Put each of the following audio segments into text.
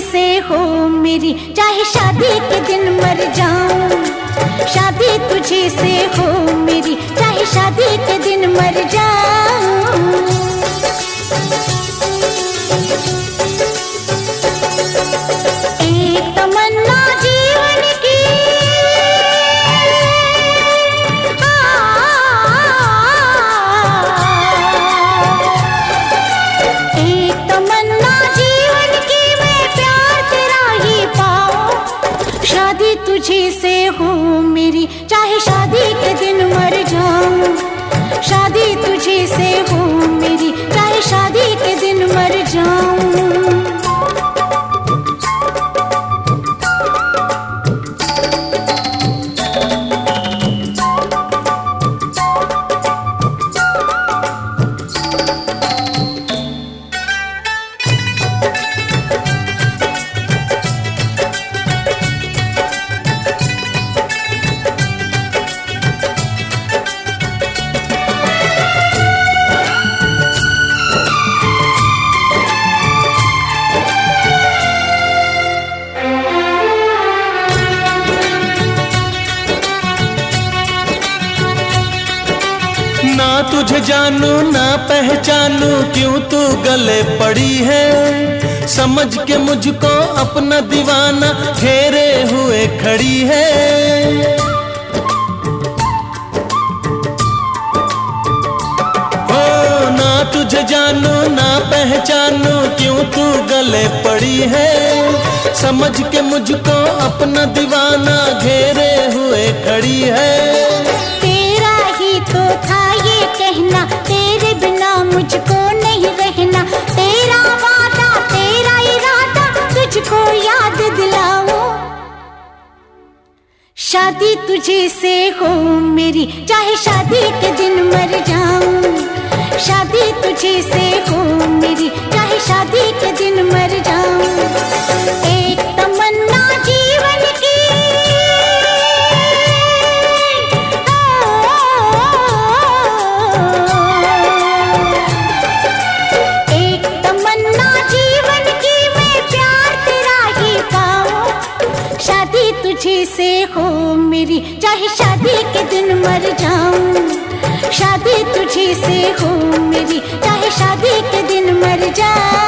से हो मेरी चाहे शादी के दिन मर जाऊँ शादी तुझे से हो तुझे से हो मेरी चाहे ना तुझे जानू, ना पहचानू, क्यों तू गले पड़ी है? समझ के मुझको अपना दीवाना घेरे हुए खड़ी है। हो ना तुझे जानू, ना पहचानू, क्यों तू गले पड़ी है? समझ के मुझको अपना दीवाना घेरे हुए खड़ी है। याद दिलाओ शादी तुझे से हो मेरी, चाहे शादी के दिन मर जाऊँ। शादी तुझे से हो तुझे से हो मेरी, चाहे शादी के दिन मर जाऊँ। शादी तुझे से हो मेरी, चाहे शादी के दिन मर जाऊँ।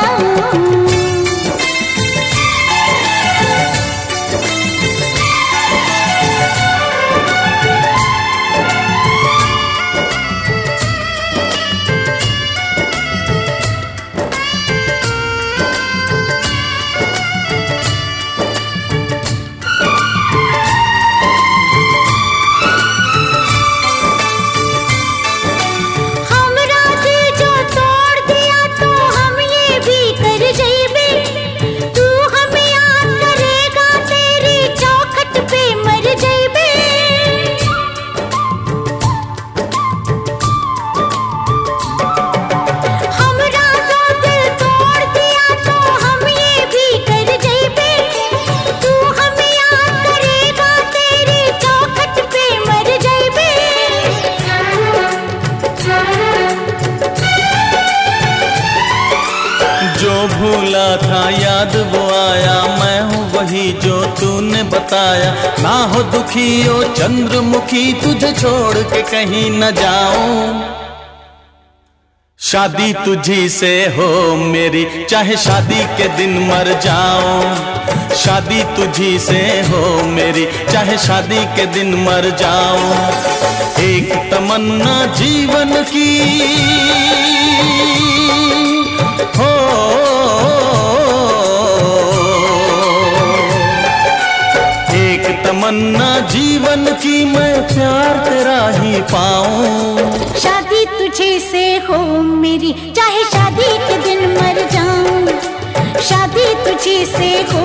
भूला था, याद वो आया, मैं हूँ वही जो तूने बताया। ना हो दुखी ओ चंद्रमुखी, तुझे छोड़ के कहीं न जाऊँ। शादी तुझी से हो मेरी, चाहे शादी के दिन मर जाऊँ। शादी तुझी से हो मेरी, चाहे शादी के दिन मर जाऊँ। एक तमन्ना जीवन की। तमन्ना जीवन की मैं प्यार तेरा ही पाऊँ। शादी तुझे से हो मेरी, चाहे शादी के दिन मर जाऊँ। शादी तुझे से हो